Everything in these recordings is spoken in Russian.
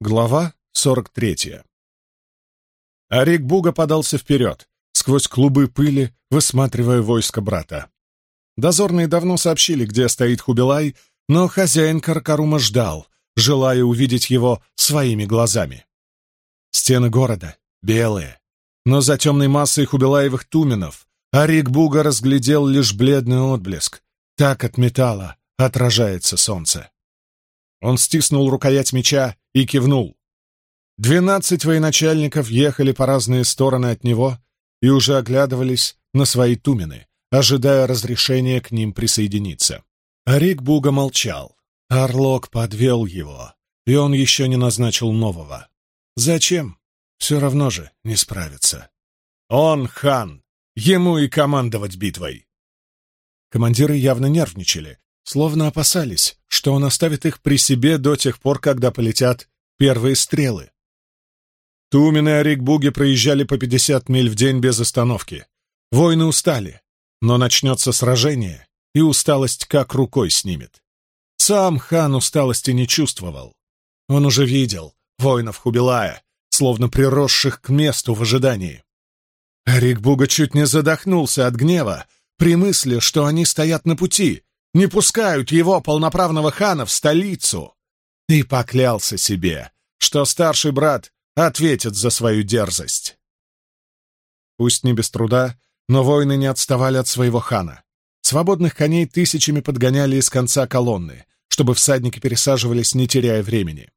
Глава 43. Арик Буга подался вперед, сквозь клубы пыли, высматривая войско брата. Дозорные давно сообщили, где стоит Хубилай, но хозяин Каркарума ждал, желая увидеть его своими глазами. Стены города белые, но за темной массой Хубилаевых туменов Арик Буга разглядел лишь бледный отблеск. Так от металла отражается солнце. Он стиснул рукоять меча и кивнул. Двенадцать военачальников ехали по разные стороны от него и уже оглядывались на свои тумены, ожидая разрешения к ним присоединиться. Арик Буга молчал. Орлок подвел его, и он еще не назначил нового. Зачем? Все равно же не справится. Он хан, ему и командовать битвой. Командиры явно нервничали, словно опасались, что он оставит их при себе до тех пор, когда полетят первые стрелы. Тумен и Орикбуги проезжали по 50 миль в день без остановки. Воины устали, но начнется сражение, и усталость как рукой снимет. Сам хан усталости не чувствовал. Он уже видел воинов Хубилая, словно приросших к месту в ожидании. Рикбуга чуть не задохнулся от гнева при мысли, что они стоят на пути, не пускают его, полноправного хана, в столицу. И поклялся себе, что старший брат ответит за свою дерзость. Пусть не без труда, но воины не отставали от своего хана. Свободных коней тысячами подгоняли из конца колонны, чтобы всадники пересаживались, не теряя времени.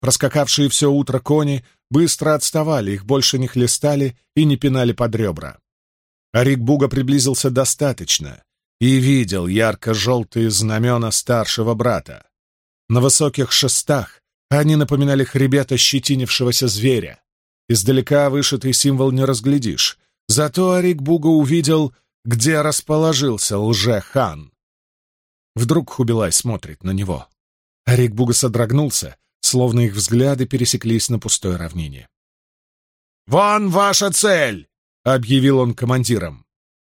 Проскакавшие все утро кони быстро отставали, их больше не хлестали и не пинали под ребра. Арик Буга приблизился достаточно, и видел ярко-желтые знамена старшего брата. На высоких шестах они напоминали хребет ощетинившегося зверя. Издалека вышитый символ не разглядишь, зато Арик Буга увидел, где расположился лже-хан. Вдруг Хубилай смотрит на него. Арик Буга содрогнулся, словно их взгляды пересеклись на пустой равнине. «Вон ваша цель!» — объявил он командиром.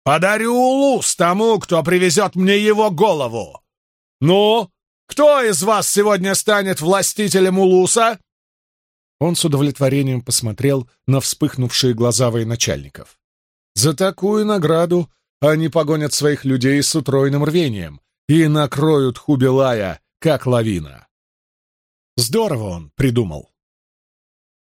Подарю улус тому, кто привезет мне его голову. Ну, кто из вас сегодня станет властителем улуса?» Он с удовлетворением посмотрел на вспыхнувшие глаза военачальников. «За такую награду они погонят своих людей с утроенным рвением и накроют Хубилая, как лавина». Здорово он придумал.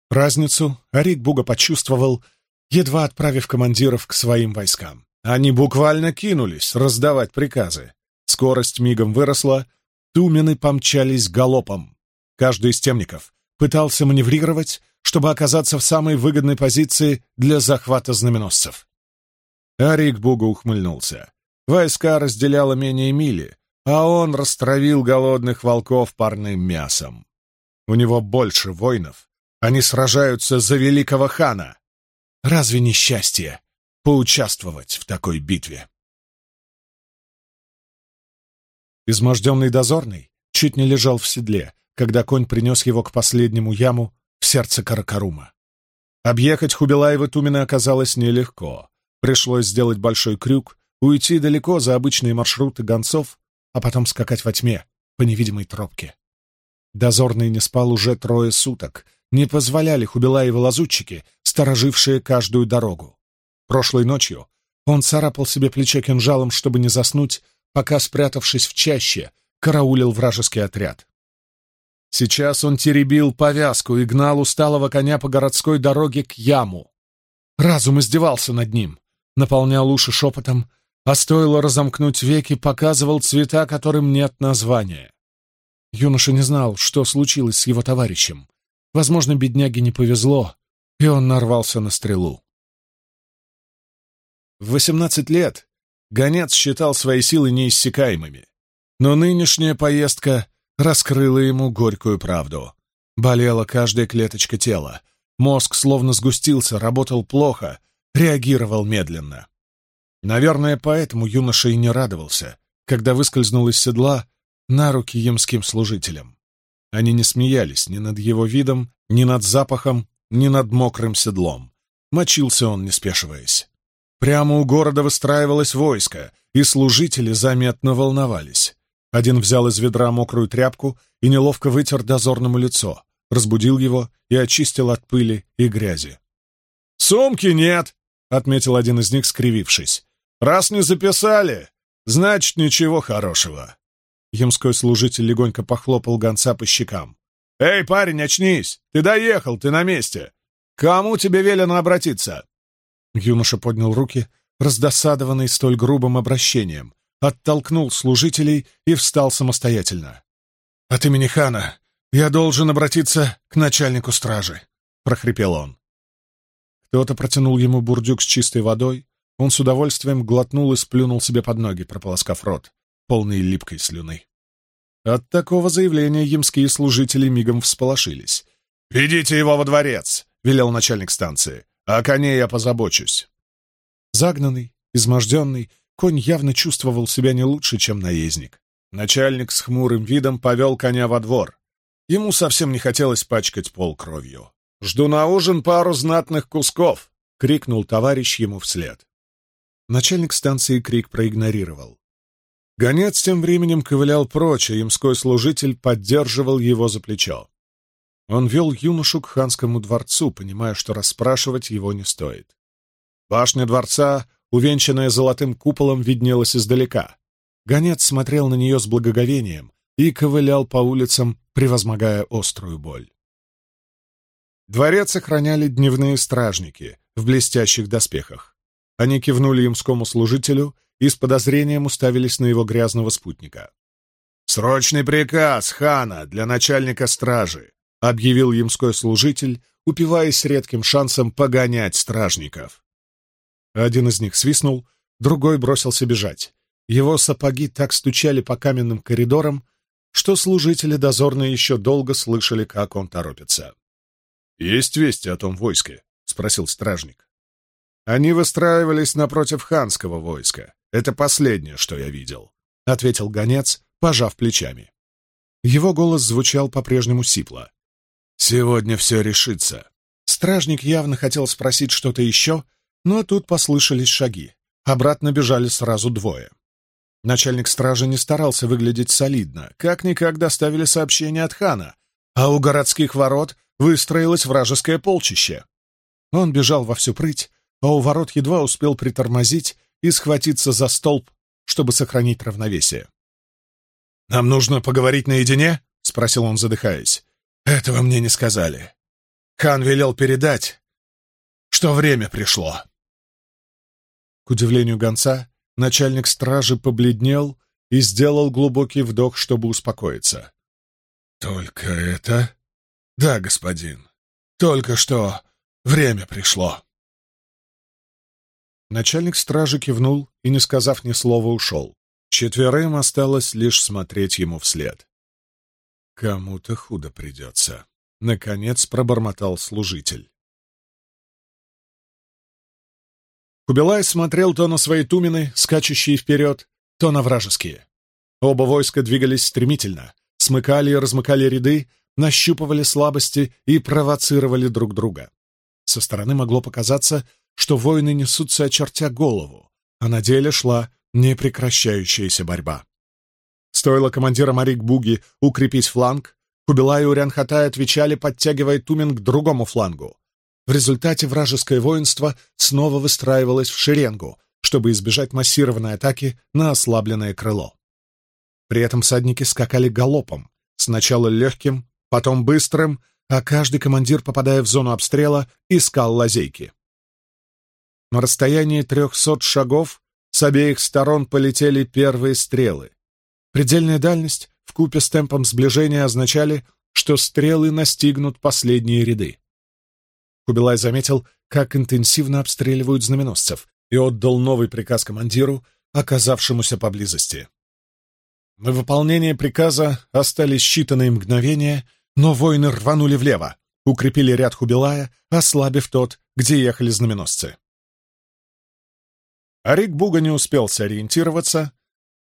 Разницу Арик Буга почувствовал, едва отправив командиров к своим войскам. Они буквально кинулись раздавать приказы. Скорость мигом выросла, тумены помчались галопом. Каждый из темников пытался маневрировать, чтобы оказаться в самой выгодной позиции для захвата знаменосцев. Арик Буга ухмыльнулся. Войска разделяло менее мили, а он растравил голодных волков парным мясом. У него больше воинов. Они сражаются за великого хана. Разве не счастье поучаствовать в такой битве. Изможденный дозорный чуть не лежал в седле, когда конь принес его к последнему яму в сердце Каракарума. Объехать Хубилаева Тумина оказалось нелегко. Пришлось сделать большой крюк, уйти далеко за обычные маршруты гонцов, а потом скакать во тьме по невидимой тропке. Дозорный не спал уже трое суток, не позволяли Хубилаевы лазутчики, сторожившие каждую дорогу. Прошлой ночью он царапал себе плечо кинжалом, чтобы не заснуть, пока, спрятавшись в чаще, караулил вражеский отряд. Сейчас он теребил повязку и гнал усталого коня по городской дороге к яму. Разум издевался над ним, наполнял уши шепотом, а стоило разомкнуть веки, показывал цвета, которым нет названия. Юноша не знал, что случилось с его товарищем. Возможно, бедняге не повезло, и он нарвался на стрелу. В 18 лет гонец считал свои силы неиссякаемыми, но нынешняя поездка раскрыла ему горькую правду. Болела каждая клеточка тела, мозг словно сгустился, работал плохо, реагировал медленно. Наверное, поэтому юноша и не радовался, когда выскользнул из седла на руки ямским служителям. Они не смеялись ни над его видом, ни над запахом, ни над мокрым седлом. Мочился он, не спешиваясь. Прямо у города выстраивалось войско, и служители заметно волновались. Один взял из ведра мокрую тряпку и неловко вытер дозорному лицо, разбудил его и очистил от пыли и грязи. «Сумки нет!» — отметил один из них, скривившись. «Раз не записали, значит, ничего хорошего». Ямской служитель легонько похлопал гонца по щекам. «Эй, парень, очнись! Ты доехал, ты на месте! Кому тебе велено обратиться?» Юноша поднял руки, раздосадованный столь грубым обращением, оттолкнул служителей и встал самостоятельно. «От имени хана я должен обратиться к начальнику стражи», — прохрипел он. Кто-то протянул ему бурдюк с чистой водой, он с удовольствием глотнул и сплюнул себе под ноги, прополоскав рот, полный липкой слюны. От такого заявления ямские служители мигом всполошились. «Ведите его во дворец!» — велел начальник станции. «О «А коне я позабочусь». Загнанный, изможденный, конь явно чувствовал себя не лучше, чем наездник. Начальник с хмурым видом повел коня во двор. Ему совсем не хотелось пачкать пол кровью. «Жду на ужин пару знатных кусков!» — крикнул товарищ ему вслед. Начальник станции крик проигнорировал. Гонец тем временем ковылял прочь, а ямской служитель поддерживал его за плечо. Он вел юношу к ханскому дворцу, понимая, что расспрашивать его не стоит. Башня дворца, увенчанная золотым куполом, виднелась издалека. Гонец смотрел на нее с благоговением и ковылял по улицам, превозмогая острую боль. Дворец охраняли дневные стражники в блестящих доспехах. Они кивнули ямскому служителю и с подозрением уставились на его грязного спутника. «Срочный приказ хана для начальника стражи», — объявил ямской служитель, упиваясь редким шансом погонять стражников. Один из них свистнул, другой бросился бежать. Его сапоги так стучали по каменным коридорам, что служители дозорные еще долго слышали, как он торопится. «Есть вести о том войске?» — спросил стражник. Они выстраивались напротив ханского войска. Это последнее, что я видел, — ответил гонец, пожав плечами. Его голос звучал по-прежнему сипло. «Сегодня все решится». Стражник явно хотел спросить что-то еще, но тут послышались шаги. Обратно бежали сразу двое. Начальник стражи не старался выглядеть солидно, как-никак доставили сообщение от хана, а у городских ворот выстроилось вражеское полчище. Он бежал во всю прыть, а у ворот едва успел притормозить и схватиться за столб, чтобы сохранить равновесие. «Нам нужно поговорить наедине?» — спросил он, задыхаясь. «Этого мне не сказали. Хан велел передать, что время пришло». К удивлению гонца, начальник стражи побледнел и сделал глубокий вдох, чтобы успокоиться. «Только это...» «Да, господин. Только что время пришло». Начальник стражи кивнул и, не сказав ни слова, ушел. Четверым осталось лишь смотреть ему вслед. «Кому-то худо придется», — наконец пробормотал служитель. Кубилай смотрел то на свои тумены, скачущие вперед, то на вражеские. Оба войска двигались стремительно, смыкали и размыкали ряды, нащупывали слабости и провоцировали друг друга. Со стороны могло показаться, что воины несутся, очертя голову, а на деле шла непрекращающаяся борьба. Стоило командирам Арик-Буги укрепить фланг, Кубилай и Урянхатай отвечали, подтягивая Тумен к другому флангу. В результате вражеское воинство снова выстраивалось в шеренгу, чтобы избежать массированной атаки на ослабленное крыло. При этом всадники скакали галопом, сначала легким, потом быстрым, а каждый командир, попадая в зону обстрела, искал лазейки. На расстоянии трехсот шагов с обеих сторон полетели первые стрелы. Предельная дальность в купе с темпом сближения означали, что стрелы настигнут последние ряды. Кубилай заметил, как интенсивно обстреливают знаменосцев, и отдал новый приказ командиру, оказавшемуся поблизости. На выполнение приказа остались считанные мгновения, но воины рванули влево, укрепили ряд Хубилая, ослабив тот, где ехали знаменосцы. Арик Буга не успел сориентироваться.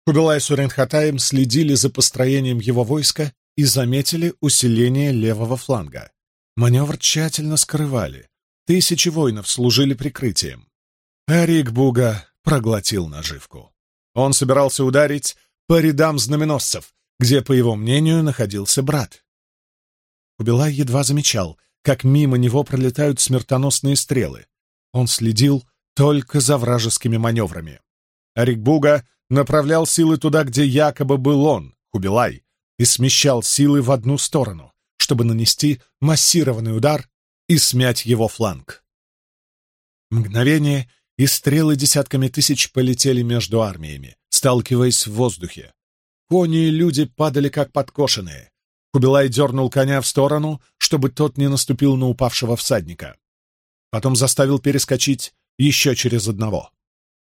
Кубилай с Уренхатаем следили за построением его войска и заметили усиление левого фланга. Маневр тщательно скрывали. Тысячи воинов служили прикрытием. Арик Буга проглотил наживку. Он собирался ударить по рядам знаменосцев, где, по его мнению, находился брат. Кубилай едва замечал, как мимо него пролетают смертоносные стрелы. Он следил только за вражескими маневрами. Арикбуга направлял силы туда, где якобы был он, Кубилай, и смещал силы в одну сторону, чтобы нанести массированный удар и смять его фланг. Мгновение, и стрелы десятками тысяч полетели между армиями, сталкиваясь в воздухе. Кони и люди падали как подкошенные. Кубилай дернул коня в сторону, чтобы тот не наступил на упавшего всадника. Потом заставил перескочить еще через одного.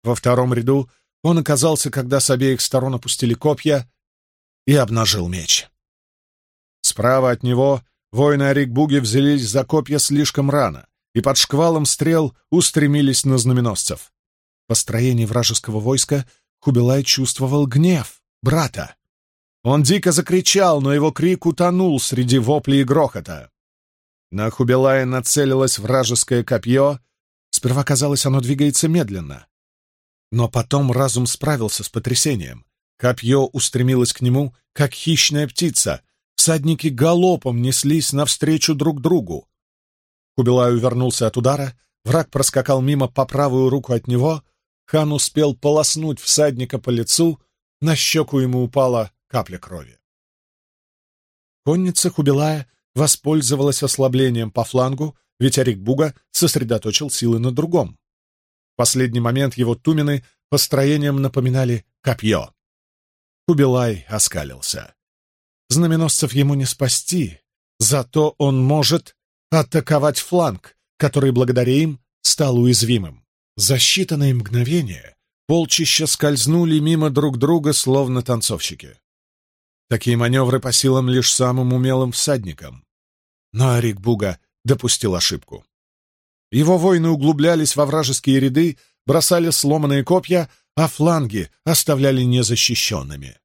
Во втором ряду он оказался, когда с обеих сторон опустили копья, и обнажил меч. Справа от него воины Арикбуги взялись за копья слишком рано и под шквалом стрел устремились на знаменосцев. По строении вражеского войска Хубилай чувствовал гнев брата. Он дико закричал, но его крик утонул среди воплей и грохота. На Хубилая нацелилось вражеское копье. Сперва казалось, оно двигается медленно. Но потом разум справился с потрясением. Копье устремилось к нему, как хищная птица. Всадники галопом неслись навстречу друг другу. Кубилай увернулся от удара, враг проскакал мимо по правую руку от него, хан успел полоснуть всадника по лицу, на щеку ему упала капля крови. Конница Хубилая воспользовалась ослаблением по флангу, ведь Арикбуга сосредоточил силы на другом. В последний момент его тумены построением напоминали копье. Кубилай оскалился. Знаменосцев ему не спасти, зато он может атаковать фланг, который благодаря им стал уязвимым. За считанные мгновения полчища скользнули мимо друг друга, словно танцовщики. Такие маневры по силам лишь самым умелым всадникам. Но Арик Буга допустил ошибку. Его воины углублялись во вражеские ряды, бросали сломанные копья, а фланги оставляли незащищенными.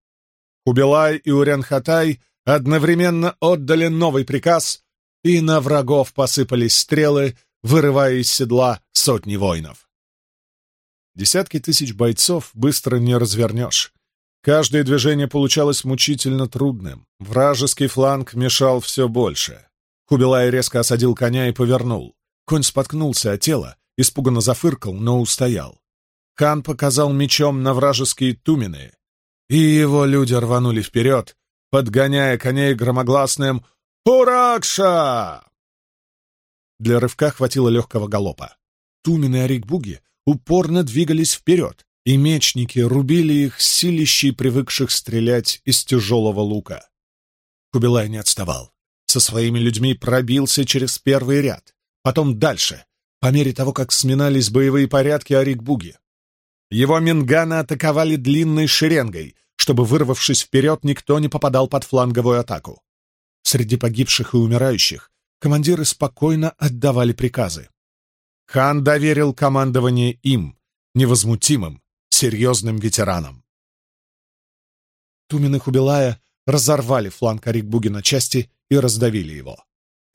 Убилай и Урянхатай одновременно отдали новый приказ, и на врагов посыпались стрелы, вырывая из седла сотни воинов. Десятки тысяч бойцов быстро не развернешь. Каждое движение получалось мучительно трудным. Вражеский фланг мешал все больше. Хубилай резко осадил коня и повернул. Конь споткнулся о тело, испуганно зафыркал, но устоял. Хан показал мечом на вражеские тумены, и его люди рванули вперед, подгоняя коней громогласным «Уракша!». Для рывка хватило легкого галопа. Тумены Арикбуги упорно двигались вперед, и мечники рубили их силищей, привыкших стрелять из тяжелого лука. Кубилай не отставал. Со своими людьми пробился через первый ряд, потом дальше, по мере того, как сминались боевые порядки Арикбуги. Его минганы атаковали длинной шеренгой, чтобы, вырвавшись вперед, никто не попадал под фланговую атаку. Среди погибших и умирающих командиры спокойно отдавали приказы. Хан доверил командование им, невозмутимым, серьезным ветеранам. Тумены Хубилая разорвали фланг Арикбуги на части и раздавили его.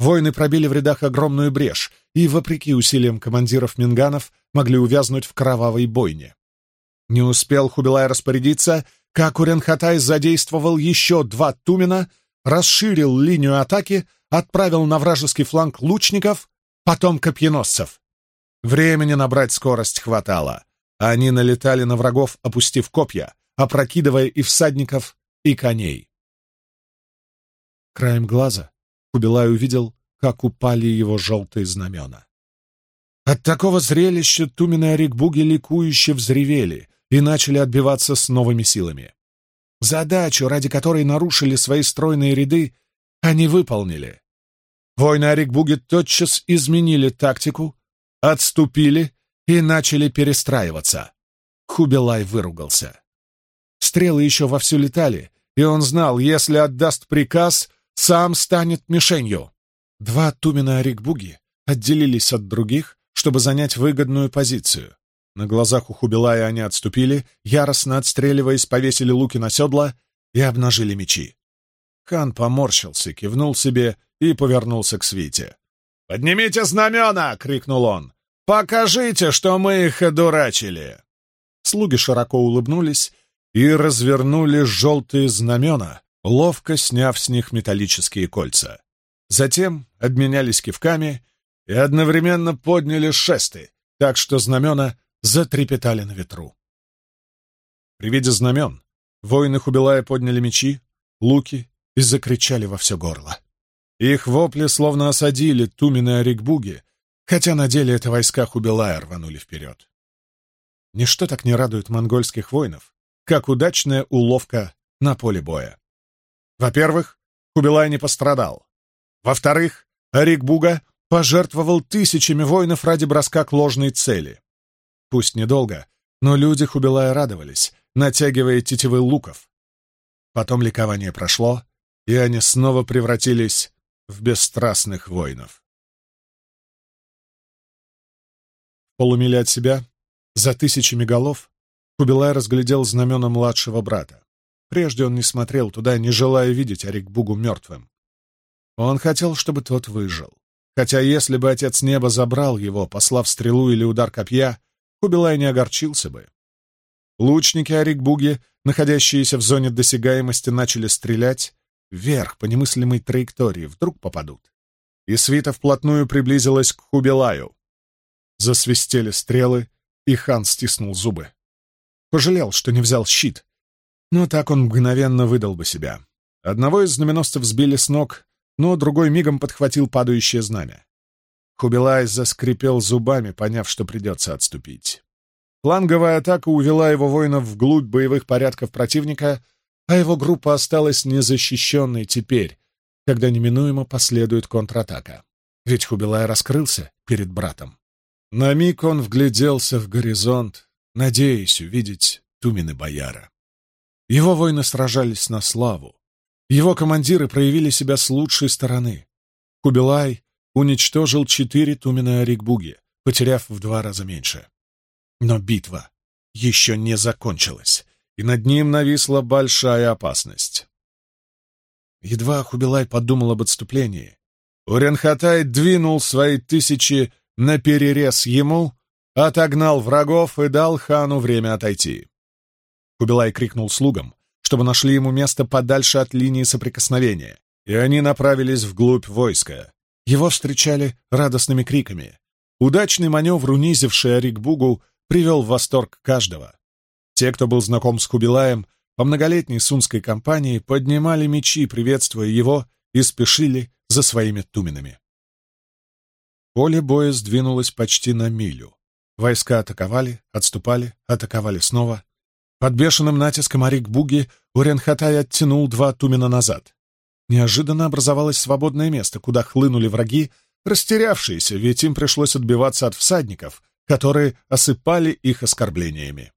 Воины пробили в рядах огромную брешь и, вопреки усилиям командиров минганов, могли увязнуть в кровавой бойне. Не успел Хубилай распорядиться, как Уренхатай задействовал еще два Тумена, расширил линию атаки, отправил на вражеский фланг лучников, потом копьеносцев. Времени набрать скорость хватало. Они налетали на врагов, опустив копья, опрокидывая и всадников, и коней. Краем глаза Кубилай увидел, как упали его желтые знамена. От такого зрелища Тумен и Орикбуги ликующе взревели, и начали отбиваться с новыми силами. Задачу, ради которой нарушили свои стройные ряды, они выполнили. Воины Арикбуги тотчас изменили тактику, отступили и начали перестраиваться. Хубилай выругался. Стрелы еще вовсю летали, и он знал, если отдаст приказ, сам станет мишенью. Два Тумена Арикбуги отделились от других, чтобы занять выгодную позицию. На глазах у Хубилая они отступили, яростно отстреливаясь, повесили луки на седла и обнажили мечи. Хан поморщился, кивнул себе и повернулся к свите. «Поднимите знамена!» — крикнул он. «Покажите, что мы их одурачили!» Слуги широко улыбнулись и развернули желтые знамена, ловко сняв с них металлические кольца. затем обменялись кивками и одновременно подняли шесты, так что знамена затрепетали на ветру. При виде знамен воины Хубилая подняли мечи, луки и закричали во все горло. Их вопли словно осадили Тумины Орикбуги, хотя на деле это войска Хубилая рванули вперед. Ничто так не радует монгольских воинов, как удачная уловка на поле боя. Во-первых, Хубилай не пострадал. Во-вторых, Орикбуга пожертвовал тысячами воинов ради броска к ложной цели. Пусть недолго, но люди Хубилая радовались, натягивая тетивы луков. Потом ликование прошло, и они снова превратились в бесстрастных воинов. В полумиле от себя, за тысячами голов, Кубилай разглядел знамена младшего брата. Прежде он не смотрел туда, не желая видеть Арикбугу мертвым. Он хотел, чтобы тот выжил. Хотя если бы отец неба забрал его, послав стрелу или удар копья, Кубилай не огорчился бы. Лучники Арикбуги, находящиеся в зоне досягаемости, начали стрелять вверх по немыслимой траектории, вдруг попадут. И свита вплотную приблизилась к Хубилаю. Засвистели стрелы, и хан стиснул зубы. Пожалел, что не взял щит, но так он мгновенно выдал бы себя. Одного из знаменосцев сбили с ног, но другой мигом подхватил падающее знамя. Хубилай заскрипел зубами, поняв, что придется отступить. Фланговая атака увела его воинов вглубь боевых порядков противника, а его группа осталась незащищенной теперь, когда неминуемо последует контратака. Ведь Хубилай раскрылся перед братом. На миг он вгляделся в горизонт, надеясь увидеть Тумины Бояра. Его воины сражались на славу. Его командиры проявили себя с лучшей стороны. Хубилай уничтожил четыре Тумина Орикбуги, потеряв в два раза меньше. Но битва еще не закончилась, и над ним нависла большая опасность. Едва Хубилай подумал об отступлении, Уренхатай двинул свои тысячи на перерез ему, отогнал врагов и дал хану время отойти. Хубилай крикнул слугам, чтобы нашли ему место подальше от линии соприкосновения, и они направились вглубь войска. Его встречали радостными криками. Удачный маневр, унизивший Арикбугу, привел в восторг каждого. Те, кто был знаком с Хубилаем, по многолетней сунской кампании поднимали мечи, приветствуя его, и спешили за своими туменами. Поле боя сдвинулось почти на милю. Войска атаковали, отступали, атаковали снова. Под бешеным натиском Арик Буги Уренхатай оттянул два тумена назад. Неожиданно образовалось свободное место, куда хлынули враги, растерявшиеся, ведь им пришлось отбиваться от всадников, которые осыпали их оскорблениями.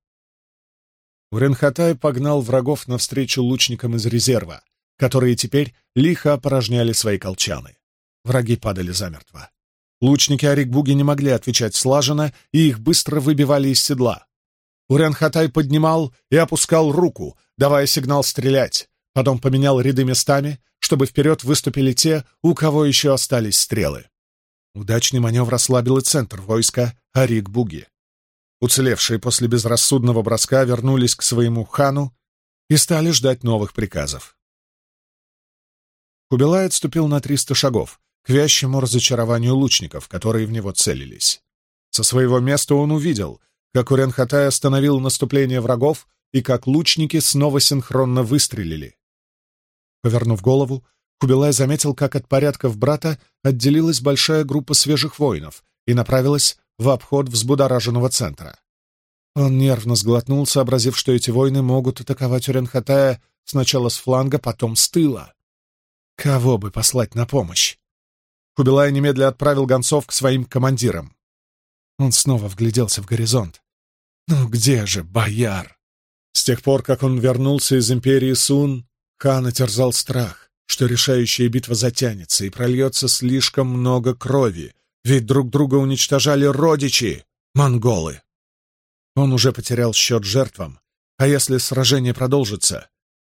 Уренхатай погнал врагов навстречу лучникам из резерва, которые теперь лихо опорожняли свои колчаны. Враги падали замертво. Лучники Арикбуги не могли отвечать слаженно, и их быстро выбивали из седла. Уренхатай поднимал и опускал руку, давая сигнал стрелять, потом поменял ряды местами, чтобы вперед выступили те, у кого еще остались стрелы. Удачный маневр ослабил и центр войска Арик-Буги. Уцелевшие после безрассудного броска вернулись к своему хану и стали ждать новых приказов. Кубилай отступил на триста шагов, к вящему разочарованию лучников, которые в него целились. Со своего места он увидел, как Уренхатай остановил наступление врагов и как лучники снова синхронно выстрелили. Повернув голову, Кубилай заметил, как от порядков брата отделилась большая группа свежих воинов и направилась в обход взбудораженного центра. Он нервно сглотнул, сообразив, что эти воины могут атаковать Уренхатая сначала с фланга, потом с тыла. Кого бы послать на помощь? Кубилай немедля отправил гонцов к своим командирам. Он снова вгляделся в горизонт. «Ну где же бояр?» С тех пор, как он вернулся из империи Сун, Хана терзал страх что решающая битва затянется и прольется слишком много крови, ведь друг друга уничтожали родичи, монголы. Он уже потерял счет жертвам, а если сражение продолжится,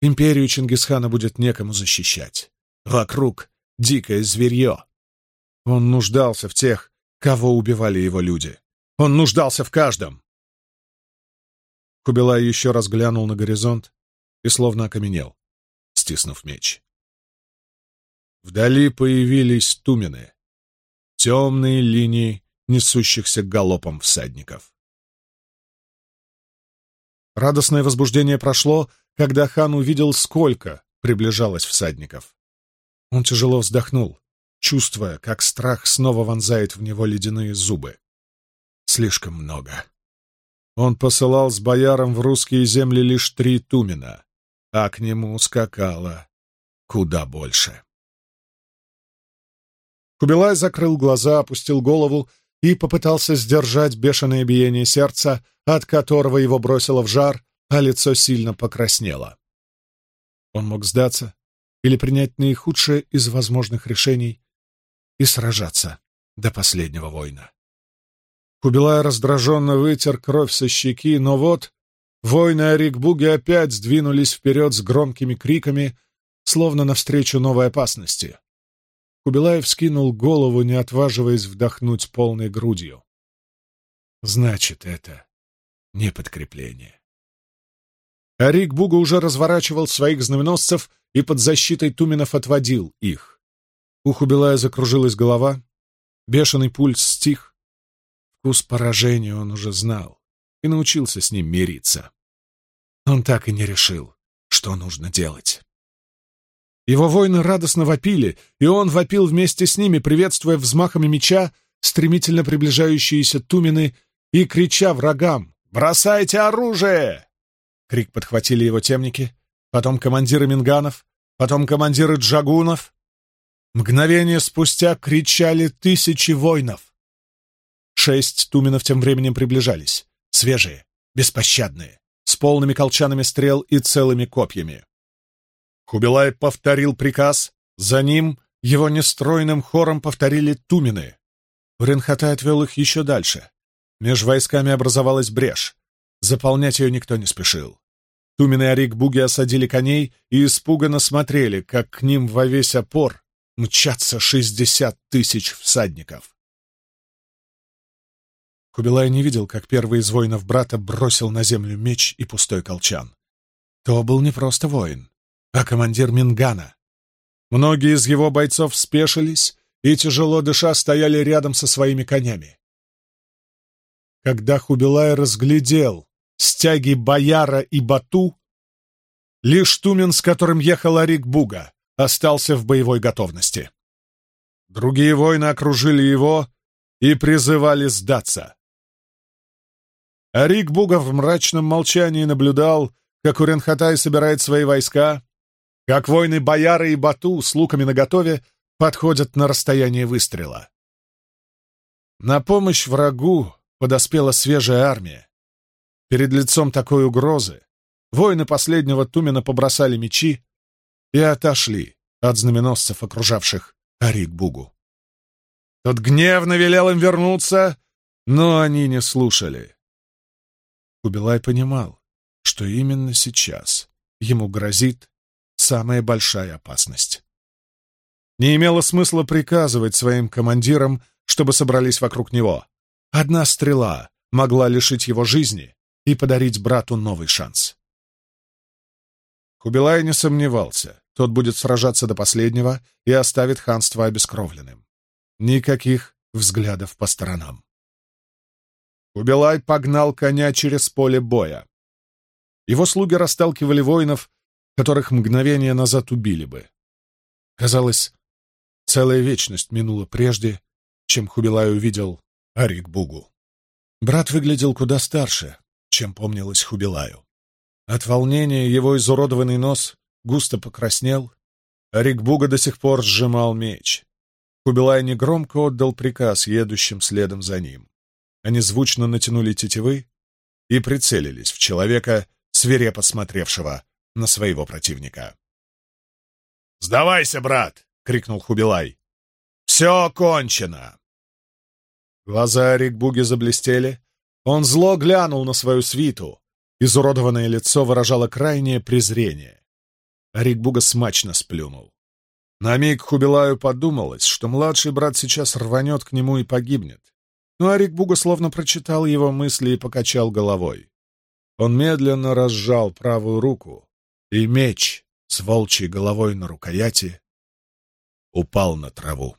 империю Чингисхана будет некому защищать. Вокруг дикое зверье. Он нуждался в тех, кого убивали его люди. Он нуждался в каждом. Кубилай еще раз глянул на горизонт и словно окаменел, стиснув меч. вдали появились тумены, темные линии несущихся галопом всадников. Радостное возбуждение прошло, когда хан увидел, сколько приближалось всадников. Он тяжело вздохнул, чувствуя, как страх снова вонзает в него ледяные зубы. Слишком много. Он посылал с бояром в русские земли лишь три тумена, а к нему скакало куда больше. Кубилай закрыл глаза, опустил голову и попытался сдержать бешеное биение сердца, от которого его бросило в жар, а лицо сильно покраснело. Он мог сдаться или принять наихудшее из возможных решений и сражаться до последнего воина. Кубилай раздраженно вытер кровь со щеки, но вот воины Арикбуги опять сдвинулись вперед с громкими криками, словно навстречу новой опасности. Кубилаев скинул голову, не отваживаясь вдохнуть полной грудью. Значит, это не подкрепление. Арик Буга уже разворачивал своих знаменосцев и под защитой Туменов отводил их. У Хубилая закружилась голова, бешеный пульс стих. Вкус поражения он уже знал и научился с ним мириться. Он так и не решил, что нужно делать. Его воины радостно вопили, и он вопил вместе с ними, приветствуя взмахами меча стремительно приближающиеся тумены и крича врагам «Бросайте оружие!» Крик подхватили его темники, потом командиры минганов, потом командиры джагунов. Мгновение спустя кричали тысячи воинов. Шесть туменов тем временем приближались, свежие, беспощадные, с полными колчанами стрел и целыми копьями. Хубилай повторил приказ, за ним его нестройным хором повторили тумены. Уренхатай отвел их еще дальше. Меж войсками образовалась брешь. Заполнять ее никто не спешил. Тумены Арик-Буги осадили коней и испуганно смотрели, как к ним во весь опор мчатся шестьдесят тысяч всадников. Кубилай не видел, как первый из воинов брата бросил на землю меч и пустой колчан. То был не просто воин а командир Мингана. Многие из его бойцов спешились и, тяжело дыша, стояли рядом со своими конями. Когда Хубилай разглядел стяги Бояра и Бату, лишь Тумен, с которым ехал Арик Буга, остался в боевой готовности. Другие воины окружили его и призывали сдаться. Арик Буга в мрачном молчании наблюдал, как Уренхатай собирает свои войска, как воины Бояры и Бату с луками наготове подходят на расстояние выстрела. На помощь врагу подоспела свежая армия. Перед лицом такой угрозы воины последнего Тумена побросали мечи и отошли от знаменосцев, окружавших Арик-Бугу. Тот гневно велел им вернуться, но они не слушали. Кубилай понимал, что именно сейчас ему грозит самая большая опасность. Не имело смысла приказывать своим командирам, чтобы собрались вокруг него. Одна стрела могла лишить его жизни и подарить брату новый шанс. Хубилай не сомневался, тот будет сражаться до последнего и оставит ханство обескровленным. Никаких взглядов по сторонам. Хубилай погнал коня через поле боя. Его слуги расталкивали воинов, которых мгновение назад убили бы. Казалось, целая вечность минула прежде, чем Хубилай увидел Арик Бугу. Брат выглядел куда старше, чем помнилось Хубилаю. От волнения его изуродованный нос густо покраснел, Арик Буга до сих пор сжимал меч. Хубилай негромко отдал приказ едущим следом за ним. Они звучно натянули тетивы и прицелились в человека, свирепо смотревшего на своего противника. «Сдавайся, брат!» — крикнул Хубилай. «Все кончено!» Глаза Рикбуги заблестели. Он зло глянул на свою свиту. Изуродованное лицо выражало крайнее презрение. А Рикбуга смачно сплюнул. На миг Хубилаю подумалось, что младший брат сейчас рванет к нему и погибнет. Но Арикбуга словно прочитал его мысли и покачал головой. Он медленно разжал правую руку, и меч с волчьей головой на рукояти упал на траву.